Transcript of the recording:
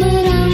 merah